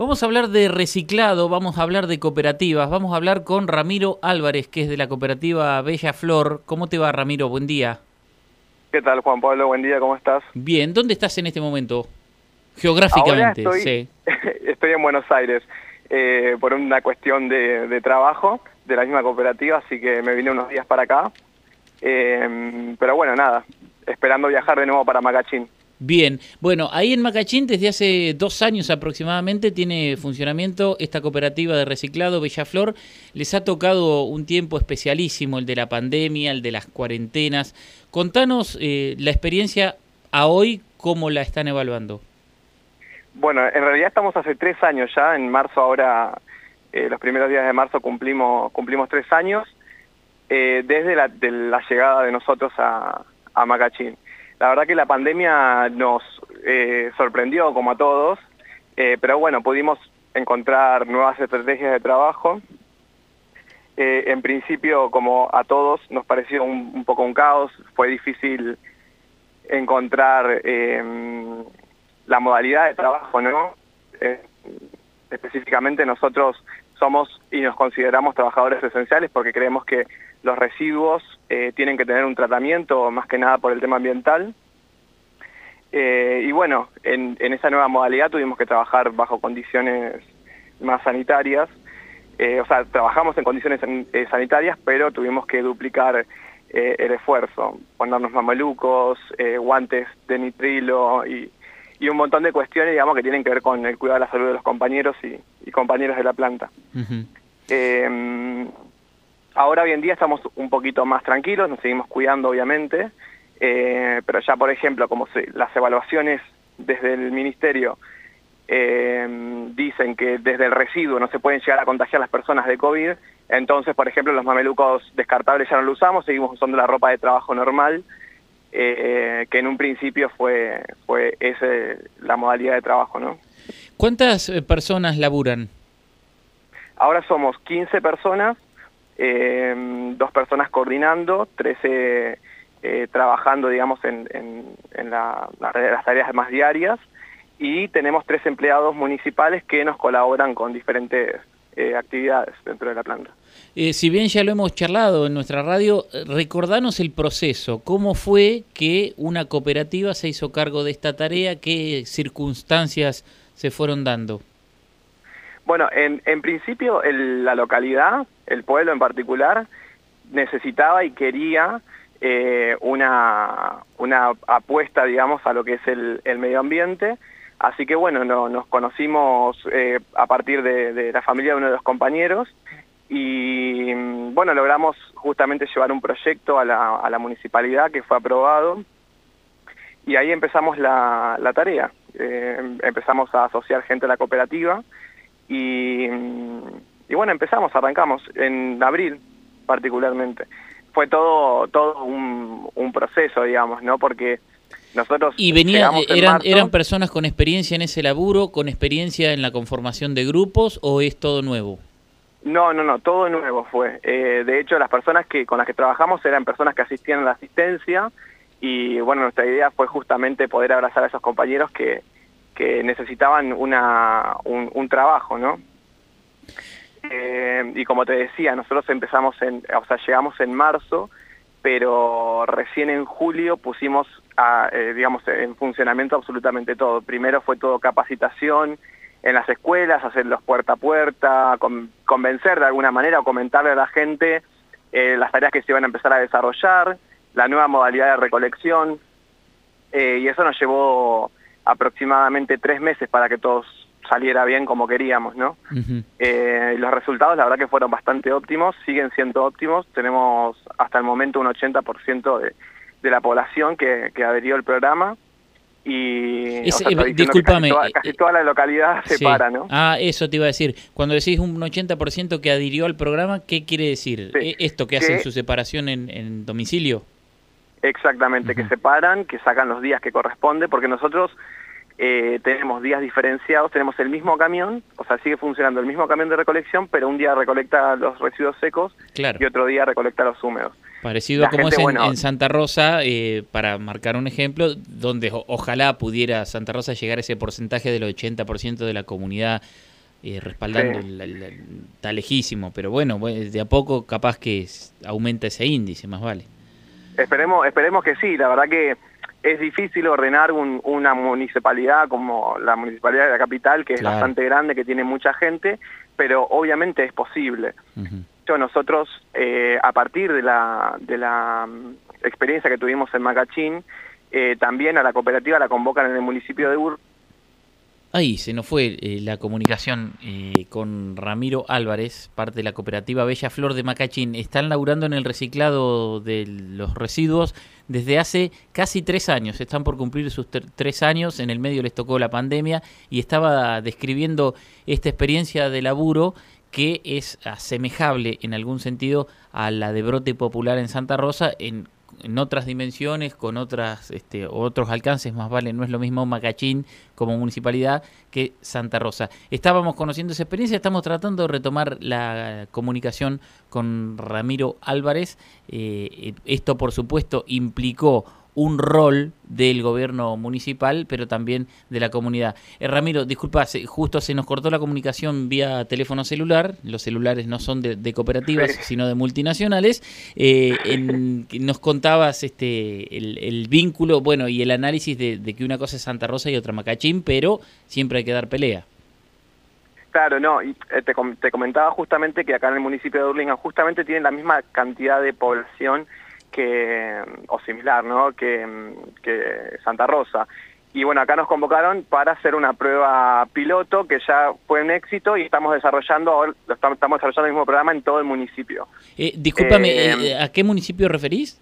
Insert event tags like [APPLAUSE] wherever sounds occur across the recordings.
Vamos a hablar de reciclado, vamos a hablar de cooperativas, vamos a hablar con Ramiro Álvarez, que es de la cooperativa Bella Flor. ¿Cómo te va, Ramiro? Buen día. ¿Qué tal, Juan Pablo? Buen día, ¿cómo estás? Bien, ¿dónde estás en este momento? Geográficamente, estoy, sí. [LAUGHS] estoy en Buenos Aires eh, por una cuestión de, trabajo de la misma cooperativa, así que me vine unos días para acá. Eh, pero bueno, nada, esperando viajar de nuevo para Macachín. Bien, bueno, ahí en Macachín desde hace dos años aproximadamente tiene funcionamiento esta cooperativa de reciclado Bellaflor. Les ha tocado un tiempo especialísimo, el de la pandemia, el de las cuarentenas. Contanos eh, la experiencia a hoy, ¿cómo la están evaluando? Bueno, en realidad estamos hace tres años ya, en marzo ahora, eh, los primeros días de marzo cumplimos, cumplimos tres años, eh, desde la, llegada de nosotros a, a Macachín. La verdad que la pandemia nos eh, sorprendió como a todos, eh, pero bueno, pudimos encontrar nuevas estrategias de trabajo. Eh, en principio, como a todos, nos pareció un, poco un caos, fue difícil encontrar la modalidad de trabajo, ¿no? específicamente nosotros somos y nos consideramos trabajadores esenciales porque creemos que los residuos eh, tienen que tener un tratamiento más que nada por el tema ambiental. Eh, y bueno, en, esa nueva modalidad tuvimos que trabajar bajo condiciones más sanitarias. Eh, o sea, trabajamos en condiciones sanitarias, pero tuvimos que duplicar el esfuerzo, ponernos mamelucos, guantes de nitrilo y, un montón de cuestiones, digamos, que tienen que ver con el cuidado de la salud de los compañeros y, compañeros de la planta. Ahora hoy en día estamos un poquito más tranquilos, nos seguimos cuidando obviamente, eh, pero ya por ejemplo, como las evaluaciones desde el ministerio eh, dicen que desde el residuo no se pueden llegar a contagiar las personas de COVID, entonces por ejemplo los mamelucos descartables ya no lo usamos, seguimos usando la ropa de trabajo normal, eh, que en un principio fue, fue esa la modalidad de trabajo. ¿no? ¿Cuántas personas laburan? Ahora somos 15 personas eh, dos personas coordinando, 13 eh, trabajando, digamos, en, las tareas más diarias y tenemos tres empleados municipales que nos colaboran con diferentes eh, actividades dentro de la planta. Eh, si bien ya lo hemos charlado en nuestra radio, recordanos el proceso. ¿Cómo fue que una cooperativa se hizo cargo de esta tarea? ¿Qué circunstancias se fueron dando? Bueno, en, en principio la localidad, el pueblo en particular, necesitaba y quería eh, una, una apuesta, digamos, a lo que es el, medio ambiente. Así que bueno, nos conocimos eh, a partir de, la familia de uno de los compañeros y mm, bueno, logramos justamente llevar un proyecto a la, a la municipalidad que fue aprobado y ahí empezamos la, la tarea. Eh, empezamos a asociar gente a la cooperativa y, y bueno, empezamos, arrancamos en abril particularmente. Fue todo todo un, un proceso, digamos, ¿no? Porque nosotros y venían eran eran personas con experiencia en ese laburo, con experiencia en la conformación de grupos o es todo nuevo. No, no, no, todo nuevo fue. Eh, de hecho, las personas que con las que trabajamos eran personas que asistían a la asistencia y bueno, nuestra idea fue justamente poder abrazar a esos compañeros que, que necesitaban una, un, trabajo, ¿no? Eh, y como te decía, nosotros empezamos en, o sea, llegamos en marzo, pero recién en julio pusimos, a, eh, digamos, en funcionamiento absolutamente todo. Primero fue todo capacitación en las escuelas, hacerlos puerta a puerta, convencer de alguna manera o comentarle a la gente eh, las tareas que se iban a empezar a desarrollar, la nueva modalidad de recolección, y eso nos llevó aproximadamente tres meses para que todo saliera bien como queríamos, ¿no? Eh, los resultados la verdad que fueron bastante óptimos, siguen siendo óptimos, tenemos hasta el momento un 80% de, de la población que, que adherió al programa y discúlpame, casi, toda, la localidad se para, ¿no? Ah, eso te iba a decir. Cuando decís un 80% que adhirió al programa, ¿qué quiere decir? ¿E-, ¿Esto que, hacen su separación en, en domicilio? Exactamente, que separan, que sacan los días que corresponde, porque nosotros eh, tenemos días diferenciados, tenemos el mismo camión, o sea, sigue funcionando el mismo camión de recolección, pero un día recolecta los residuos secos y otro día recolecta los húmedos. Parecido como es en, Santa Rosa, eh, para marcar un ejemplo, donde ojalá pudiera Santa Rosa llegar a ese porcentaje del 80% de la comunidad eh, respaldando, está lejísimo, pero bueno, de a poco capaz que aumenta ese índice, más vale. Esperemos, esperemos que sí, la verdad que es difícil ordenar una municipalidad como la municipalidad de la capital, que es bastante grande, que tiene mucha gente, pero obviamente es posible. Nosotros, eh, a partir de la, de la mm, experiencia que tuvimos en Macachín, eh, también a la cooperativa la convocan en el municipio de Ur, Ahí se nos fue eh, la comunicación eh, con Ramiro Álvarez, parte de la cooperativa Bella Flor de Macachín. Están laburando en el reciclado de los residuos desde hace casi tres años. Están por cumplir sus tres años. En el medio les tocó la pandemia y estaba describiendo esta experiencia de laburo que es asemejable en algún sentido a la de brote popular en Santa Rosa en en otras dimensiones, con otras, este, otros alcances, más vale, no es lo mismo Macachín como municipalidad que Santa Rosa. Estábamos conociendo esa experiencia, estamos tratando de retomar la comunicación con Ramiro Álvarez. Eh, esto, por supuesto, implicó un rol del gobierno municipal, pero también de la comunidad. Eh, Ramiro, disculpa, justo se nos cortó la comunicación vía teléfono celular, los celulares no son de, cooperativas, sino de multinacionales. Eh, nos contabas este el, vínculo, bueno, y el análisis de, que una cosa es Santa Rosa y otra Macachín, pero siempre hay que dar pelea. Claro, no, y eh, te, te comentaba justamente que acá en el municipio de Urlingan justamente tienen la misma cantidad de población que, o similar, ¿no? Que, que Santa Rosa. Y bueno, acá nos convocaron para hacer una prueba piloto que ya fue un éxito y estamos desarrollando, ahora estamos, desarrollando el mismo programa en todo el municipio. Eh, discúlpame, eh, ¿a qué municipio referís?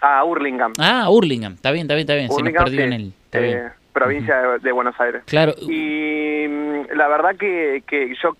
A Hurlingham. Ah, Hurlingham, está bien, está bien, está bien, se nos perdió en el... Eh, provincia de, Buenos Aires. Claro. Y mm, la verdad que, que yo,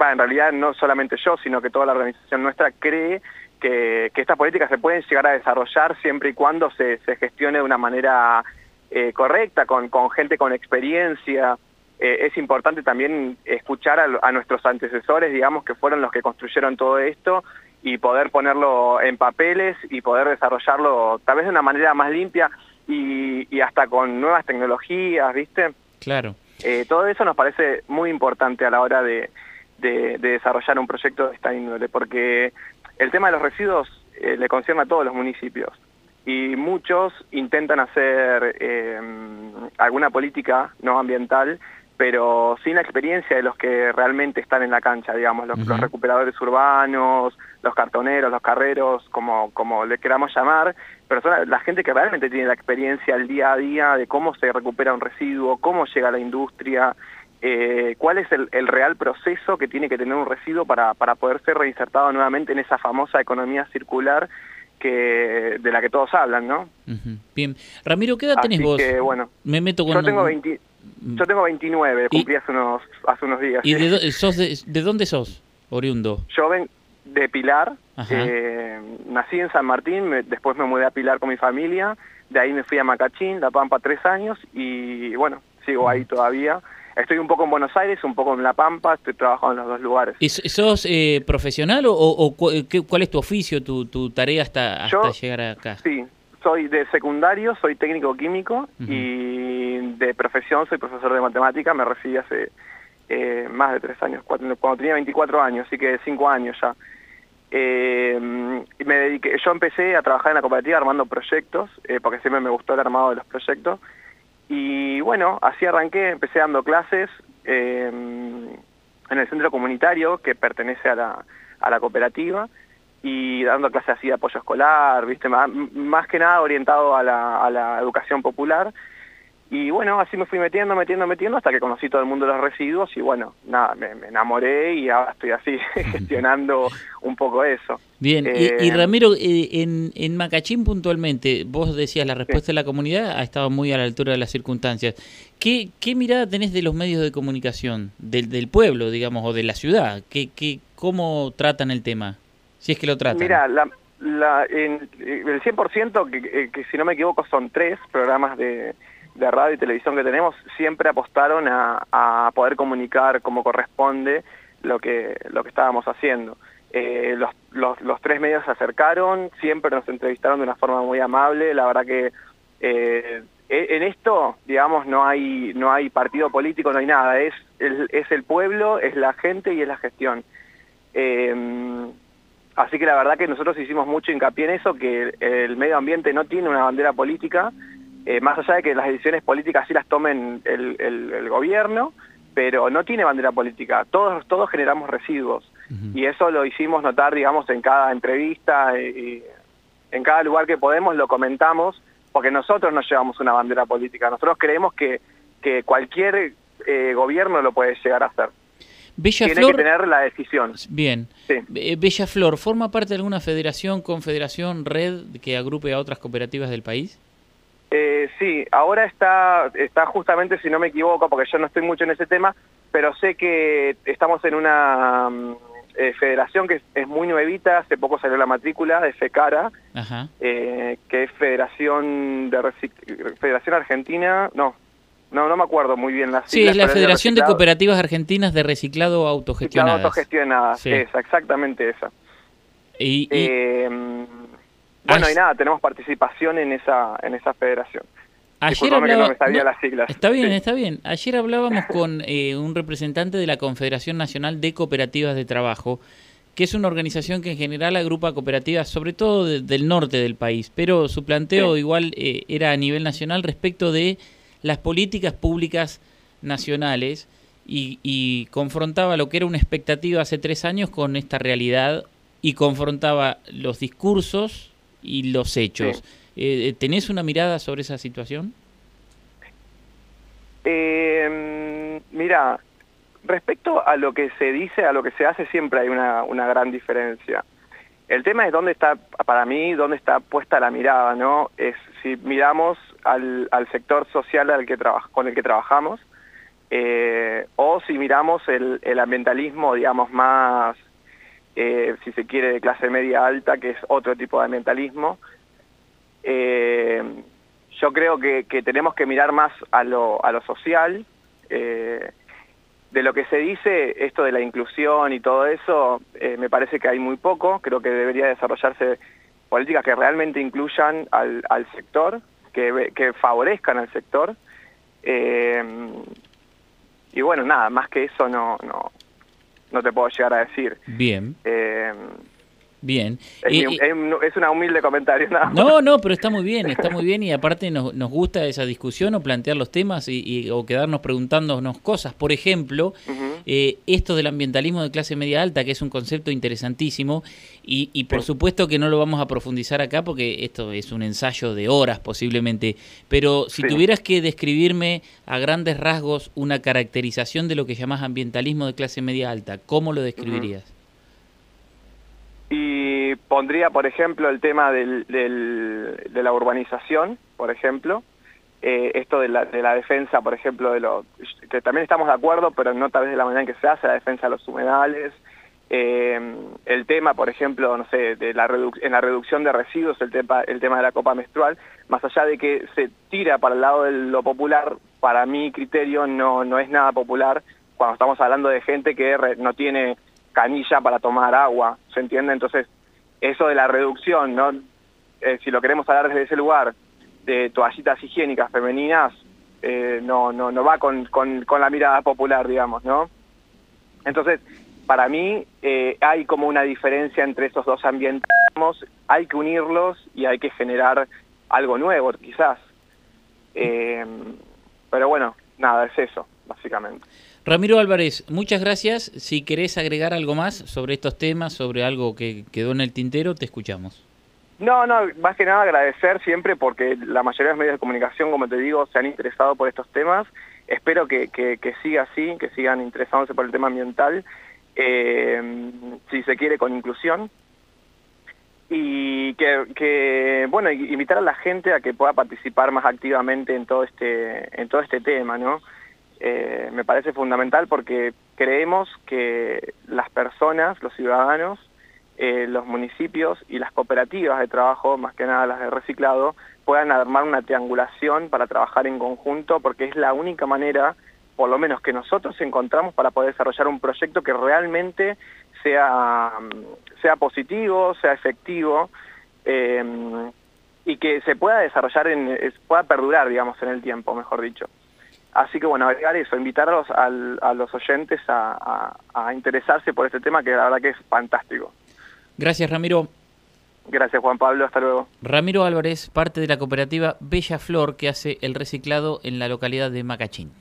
va, en realidad no solamente yo, sino que toda la organización nuestra cree que, estas políticas se pueden llegar a desarrollar siempre y cuando se, gestione de una manera eh, correcta, con, gente con experiencia. Eh, es importante también escuchar a, nuestros antecesores, digamos, que fueron los que construyeron todo esto y poder ponerlo en papeles y poder desarrollarlo tal vez de una manera más limpia y, hasta con nuevas tecnologías, ¿viste? Claro. Eh, todo eso nos parece muy importante a la hora de, de, desarrollar un proyecto de esta índole, porque el tema de los residuos eh, le concierne a todos los municipios. Y muchos intentan hacer eh, alguna política no ambiental, pero sin la experiencia de los que realmente están en la cancha, digamos, los, recuperadores urbanos, los cartoneros, los carreros, como, como le queramos llamar, pero son la gente que realmente tiene la experiencia al día a día de cómo se recupera un residuo, cómo llega a la industria, eh, cuál es el, real proceso que tiene que tener un residuo para, para poder ser reinsertado nuevamente en esa famosa economía circular que de la que todos hablan, ¿no? Bien. Ramiro, ¿qué edad tenés vos? bueno, Me meto con... Yo tengo, 20, mm. yo tengo 29, cumplí hace, unos, hace unos días. ¿Y de, sos de, dónde sos, oriundo? Yo ven de Pilar, eh, nací en San Martín, después me mudé a Pilar con mi familia, de ahí me fui a Macachín, La Pampa, tres años, y bueno, sigo ahí todavía. Estoy un poco en Buenos Aires, un poco en La Pampa, estoy trabajando en los dos lugares. ¿Y ¿Sos eh, profesional o, cuál es tu oficio, tu, tu tarea hasta, hasta llegar acá? Sí, soy de secundario, soy técnico químico y de profesión soy profesor de matemática, me recibí hace eh, más de tres años, cuando, tenía 24 años, así que cinco años ya. Eh, me dediqué, yo empecé a trabajar en la cooperativa armando proyectos, porque siempre me gustó el armado de los proyectos, y bueno, así arranqué, empecé dando clases em, en el centro comunitario que pertenece a la, a la cooperativa y dando clases así de apoyo escolar, viste más, que nada orientado a la, a la educación popular y bueno, así me fui metiendo, metiendo, metiendo hasta que conocí todo el mundo de los residuos y bueno, nada, me, enamoré y ahora estoy así [LAUGHS] gestionando un poco eso. Bien, y, eh, Ramiro, eh, en, en Macachín puntualmente, vos decías la respuesta de la comunidad ha estado muy a la altura de las circunstancias. ¿Qué, qué mirada tenés de los medios de comunicación, del, del pueblo, digamos, o de la ciudad? ¿Qué, qué, ¿Cómo tratan el tema? Si es que lo tratan. Mira, la, la, en, el 100%, que, que si no me equivoco son tres programas de de radio y televisión que tenemos siempre apostaron a, poder comunicar como corresponde lo que, lo que estábamos haciendo. Eh, los, los, tres medios se acercaron, siempre nos entrevistaron de una forma muy amable, la verdad que eh, e, en esto, digamos, no hay, no hay partido político, no hay nada, es el, es el pueblo, es la gente y es la gestión. Eh, así que la verdad que nosotros hicimos mucho hincapié en eso, que el, medio ambiente no tiene una bandera política, más allá de que las decisiones políticas sí las tomen el, el gobierno, pero no tiene bandera política, todos, todos generamos residuos y eso lo hicimos notar, digamos, en cada entrevista, y en cada lugar que podemos lo comentamos, porque nosotros no llevamos una bandera política, nosotros creemos que, que cualquier eh, gobierno lo puede llegar a hacer. Bella Tiene que tener la decisión. Bien. Eh, Bella Flor, ¿forma parte de alguna federación, confederación, red que agrupe a otras cooperativas del país? Eh, sí, ahora está, está justamente, si no me equivoco, porque yo no estoy mucho en ese tema, pero sé que estamos en una mm, eh, federación que es, muy nuevita, hace poco salió la matrícula de FECARA, eh, que es Federación de Federación Argentina, no, no, no me acuerdo muy bien la Sí, es la Federación de, Cooperativas Argentinas de Reciclado Autogestionadas. autogestionadas, esa, exactamente esa. Y, eh, bueno, y nada, tenemos participación en esa, en esa federación. Ayer hablaba, las siglas. Está bien, está bien. Ayer hablábamos con eh, un representante de la Confederación Nacional de Cooperativas de Trabajo, que es una organización que en general agrupa cooperativas, sobre todo del norte del país, pero su planteo igual eh, era a nivel nacional respecto de las políticas públicas nacionales y, y, confrontaba lo que era una expectativa hace tres años con esta realidad y confrontaba los discursos y los hechos. Eh, eh, ¿Tenés una mirada sobre esa situación? Eh, mira, respecto a lo que se dice, a lo que se hace, siempre hay una, una gran diferencia. El tema es dónde está, para mí, dónde está puesta la mirada, ¿no? Es si miramos al, al sector social al que con el que trabajamos, eh, o si miramos el, el ambientalismo, digamos, más, eh, si se quiere, de clase media alta, que es otro tipo de ambientalismo, eh, yo creo que, tenemos que mirar más a lo, a lo social. Eh, de lo que se dice, esto de la inclusión y todo eso, eh, me parece que hay muy poco. Creo que debería desarrollarse políticas que realmente incluyan al, al sector, que, que favorezcan al sector. Eh, y bueno, nada, más que eso no, no, no te puedo llegar a decir. Bien. Eh, Bien. Es, una humilde comentario. No, no, pero está muy bien, está [LAUGHS] muy bien y aparte nos, nos gusta esa discusión o plantear los temas y, o quedarnos preguntándonos cosas. Por ejemplo, eh, esto del ambientalismo de clase media alta, que es un concepto interesantísimo y, y por supuesto que no lo vamos a profundizar acá porque esto es un ensayo de horas posiblemente, pero si tuvieras que describirme a grandes rasgos una caracterización de lo que llamas ambientalismo de clase media alta, ¿cómo lo describirías? Y pondría, por ejemplo, el tema del, de la urbanización, por ejemplo, eh, esto de la, de la, defensa, por ejemplo, de lo que también estamos de acuerdo, pero no tal vez de la manera en que se hace, la defensa de los humedales, eh, el tema, por ejemplo, no sé, de la en la reducción de residuos, el tema, el tema de la copa menstrual, más allá de que se tira para el lado de lo popular, para mi criterio no, no es nada popular cuando estamos hablando de gente que no tiene canilla para tomar agua, ¿se entiende? Entonces, eso de la reducción, ¿no? Eh, si lo queremos hablar desde ese lugar, de toallitas higiénicas femeninas, eh, no, no, no va con, con, la mirada popular, digamos, ¿no? Entonces, para mí eh, hay como una diferencia entre esos dos ambientes, hay que unirlos y hay que generar algo nuevo, quizás. pero bueno, nada, es eso, básicamente. Ramiro Álvarez, muchas gracias. Si querés agregar algo más sobre estos temas, sobre algo que quedó en el tintero, te escuchamos. No, no, más que nada agradecer siempre porque la mayoría de los medios de comunicación, como te digo, se han interesado por estos temas. Espero que, que, siga así, que sigan interesándose por el tema ambiental, eh, si se quiere con inclusión. Y que, que, bueno, invitar a la gente a que pueda participar más activamente en todo este, en todo este tema, ¿no? Eh, me parece fundamental porque creemos que las personas, los ciudadanos, eh, los municipios y las cooperativas de trabajo, más que nada las de reciclado, puedan armar una triangulación para trabajar en conjunto porque es la única manera, por lo menos que nosotros encontramos para poder desarrollar un proyecto que realmente sea, sea positivo, sea efectivo eh, y que se pueda desarrollar, en, pueda perdurar, digamos, en el tiempo, mejor dicho. Así que bueno, agregar eso, invitarlos a los oyentes a, a interesarse por este tema que la verdad que es fantástico. Gracias Ramiro. Gracias Juan Pablo, hasta luego. Ramiro Álvarez, parte de la cooperativa Bella Flor que hace el reciclado en la localidad de Macachín.